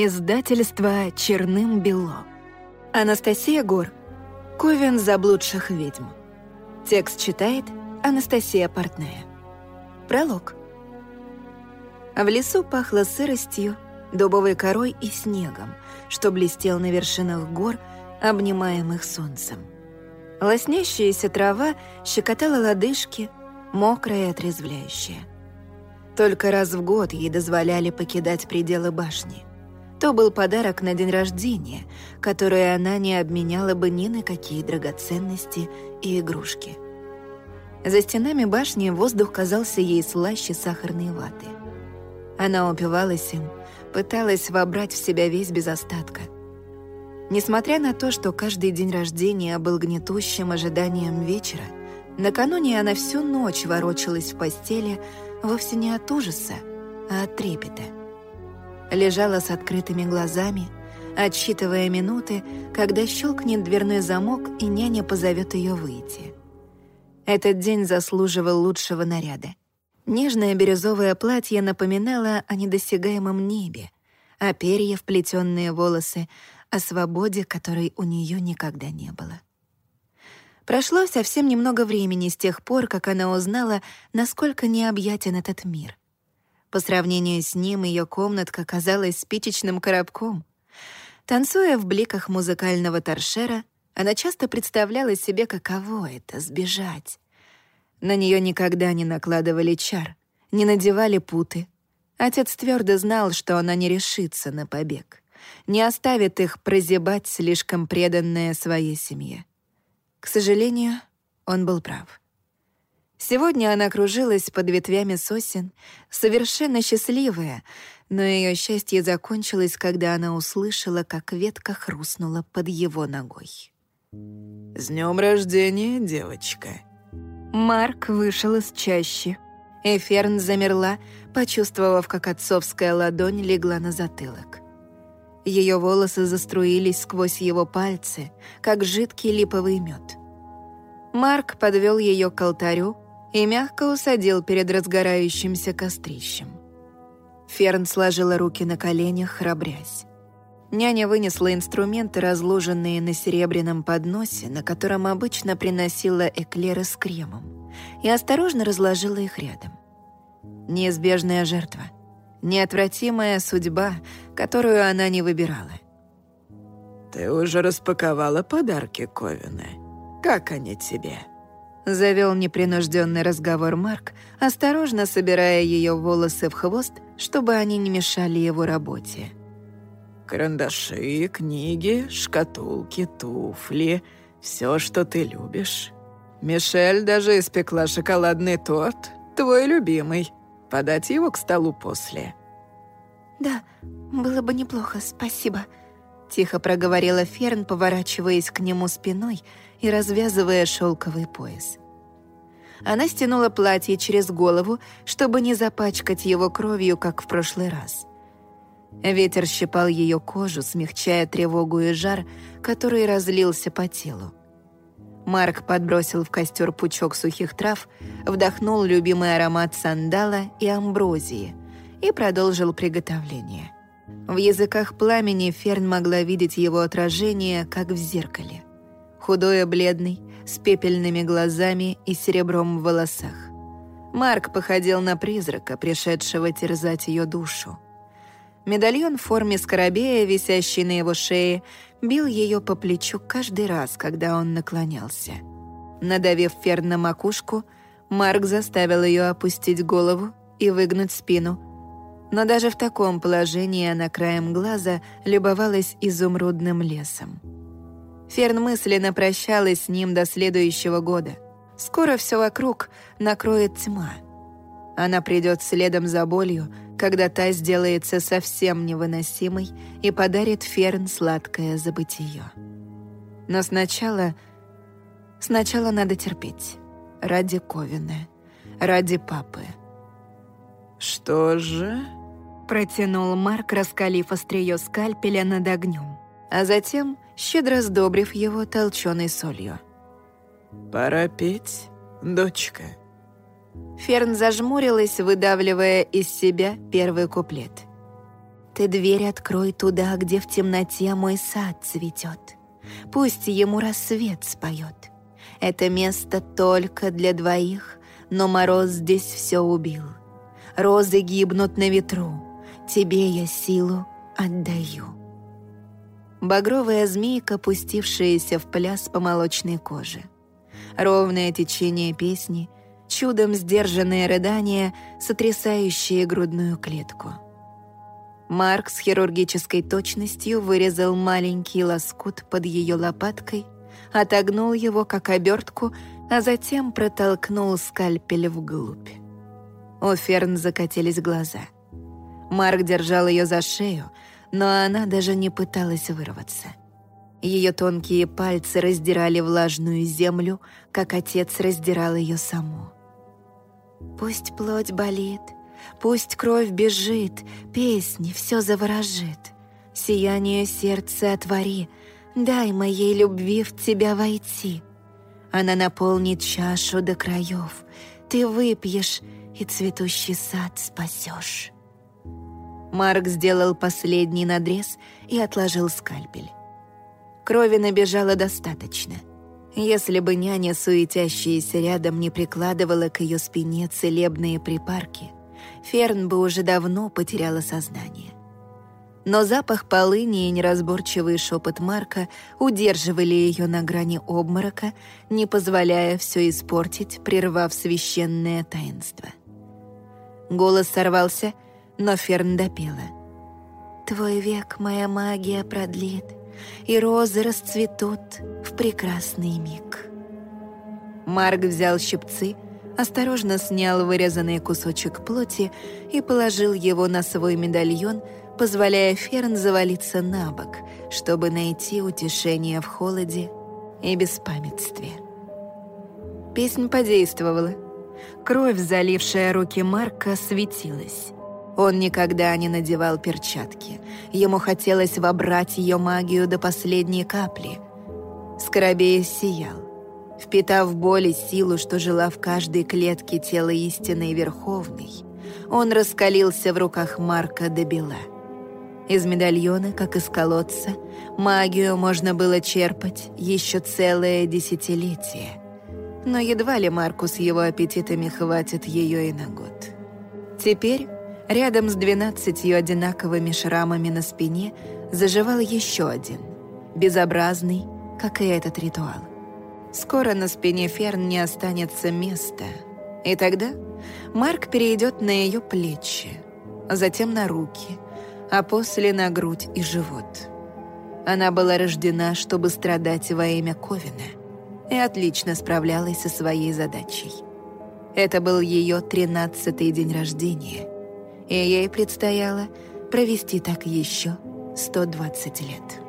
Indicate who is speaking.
Speaker 1: Издательство «Черным бело». Анастасия Гор. Ковен заблудших ведьм. Текст читает Анастасия Портная. Пролог. В лесу пахло сыростью, дубовой корой и снегом, что блестел на вершинах гор, обнимаемых солнцем. Лоснящаяся трава щекотала лодыжки, мокрая и отрезвляющая. Только раз в год ей дозволяли покидать пределы башни. То был подарок на день рождения, который она не обменяла бы ни на какие драгоценности и игрушки. За стенами башни воздух казался ей слаще сахарной ваты. Она упивалась им, пыталась вобрать в себя весь без остатка. Несмотря на то, что каждый день рождения был гнетущим ожиданием вечера, накануне она всю ночь ворочалась в постели вовсе не от ужаса, а от трепета — лежала с открытыми глазами, отсчитывая минуты, когда щелкнет дверной замок и няня позовет ее выйти. Этот день заслуживал лучшего наряда. Нежное бирюзовое платье напоминало о недосягаемом небе, а перья, вплетенные волосы, о свободе, которой у нее никогда не было. Прошло совсем немного времени с тех пор, как она узнала, насколько необъятен этот мир — по сравнению с ним ее комнатка казалась спичечным коробком. Танцуя в бликах музыкального торшера, она часто представляла себе, каково это — сбежать. На нее никогда не накладывали чар, не надевали путы. Отец твердо знал, что она не решится на побег, не оставит их прозябать слишком преданная своей семье. К сожалению, он был прав. Сегодня она кружилась под ветвями сосен, совершенно счастливая, но ее счастье закончилось, когда она услышала, как ветка хрустнула под его ногой.
Speaker 2: «С днем рождения, девочка!»
Speaker 1: Марк вышел из чащи. Эферн замерла, почувствовав, как отцовская ладонь легла на затылок. Ее волосы заструились сквозь его пальцы, как жидкий липовый мед. Марк подвел ее к алтарю, и мягко усадил перед разгорающимся кострищем. Ферн сложила руки на коленях, храбрясь. Няня вынесла инструменты, разложенные на серебряном подносе, на котором обычно приносила эклеры с кремом, и осторожно разложила их рядом. Неизбежная жертва, неотвратимая судьба, которую она не выбирала.
Speaker 2: «Ты уже распаковала подарки Ковина? Как они тебе?»
Speaker 1: Завел непринужденный разговор Марк, осторожно собирая ее волосы в хвост, чтобы они не мешали его работе.
Speaker 2: «Карандаши, книги, шкатулки, туфли — все, что ты любишь. Мишель даже испекла шоколадный торт, твой любимый. Подать его к столу после».
Speaker 1: «Да, было бы неплохо, спасибо», — тихо проговорила Ферн, поворачиваясь к нему спиной — и развязывая шелковый пояс. Она стянула платье через голову, чтобы не запачкать его кровью, как в прошлый раз. Ветер щипал ее кожу, смягчая тревогу и жар, который разлился по телу. Марк подбросил в костер пучок сухих трав, вдохнул любимый аромат сандала и амброзии и продолжил приготовление. В языках пламени Ферн могла видеть его отражение, как в зеркале худой и бледный, с пепельными глазами и серебром в волосах. Марк походил на призрака, пришедшего терзать ее душу. Медальон в форме скоробея, висящий на его шее, бил ее по плечу каждый раз, когда он наклонялся. Надавив Ферн на макушку, Марк заставил ее опустить голову и выгнуть спину. Но даже в таком положении она краем глаза любовалась изумрудным лесом. Ферн мысленно прощалась с ним до следующего года. Скоро все вокруг накроет тьма. Она придет следом за болью, когда та сделается совсем невыносимой и подарит Ферн сладкое забытие. Но сначала... Сначала надо терпеть. Ради Ковина. Ради папы.
Speaker 2: «Что же?»
Speaker 1: Протянул Марк, раскалив острие скальпеля над огнем. А затем щедро сдобрив его толченой солью.
Speaker 2: «Пора петь, дочка».
Speaker 1: Ферн зажмурилась, выдавливая из себя первый куплет. ты дверь открой туда, где в темноте мой сад цветет. Пусть ему рассвет споет. Это место только для двоих, но мороз здесь все убил. Розы гибнут на ветру, тебе я силу отдаю. Багровая змейка, пустившаяся в пляс по молочной коже. Ровное течение песни, чудом сдержанные рыдания, сотрясающие грудную клетку. Марк с хирургической точностью вырезал маленький лоскут под ее лопаткой, отогнул его как обертку, а затем протолкнул скальпель вглубь. У Ферн закатились глаза. Марк держал ее за шею, но она даже не пыталась вырваться. Ее тонкие пальцы раздирали влажную землю, как отец раздирал ее саму. «Пусть плоть болит, пусть кровь бежит, песни все заворожит. Сияние сердца отвори, дай моей любви в тебя войти. Она наполнит чашу до краев, ты выпьешь и цветущий сад спасешь». Марк сделал последний надрез и отложил скальпель. Крови набежало достаточно. Если бы няня, суетящаяся рядом, не прикладывала к ее спине целебные припарки, Ферн бы уже давно потеряла сознание. Но запах полыни и неразборчивый шепот Марка удерживали ее на грани обморока, не позволяя все испортить, прервав священное таинство. Голос сорвался — но Ферн допела. «Твой век моя магия продлит, и розы расцветут в прекрасный миг». Марк взял щипцы, осторожно снял вырезанный кусочек плоти и положил его на свой медальон, позволяя Ферн завалиться на бок, чтобы найти утешение в холоде и беспамятстве. Песнь подействовала. Кровь, залившая руки Марка, светилась. Он никогда не надевал перчатки. Ему хотелось вобрать ее магию до последней капли. Скоробей сиял. Впитав боль и силу, что жила в каждой клетке тела истинной Верховной, он раскалился в руках Марка до бела. Из медальона, как из колодца, магию можно было черпать еще целое десятилетие. Но едва ли Марку с его аппетитами хватит ее и на год. Теперь Рядом с двенадцатью одинаковыми шрамами на спине заживал еще один, безобразный, как и этот ритуал. Скоро на спине Ферн не останется места, и тогда Марк перейдет на ее плечи, затем на руки, а после на грудь и живот. Она была рождена, чтобы страдать во имя Ковина, и отлично справлялась со своей задачей. Это был ее тринадцатый день рождения — и ей предстояло провести так еще 120 лет.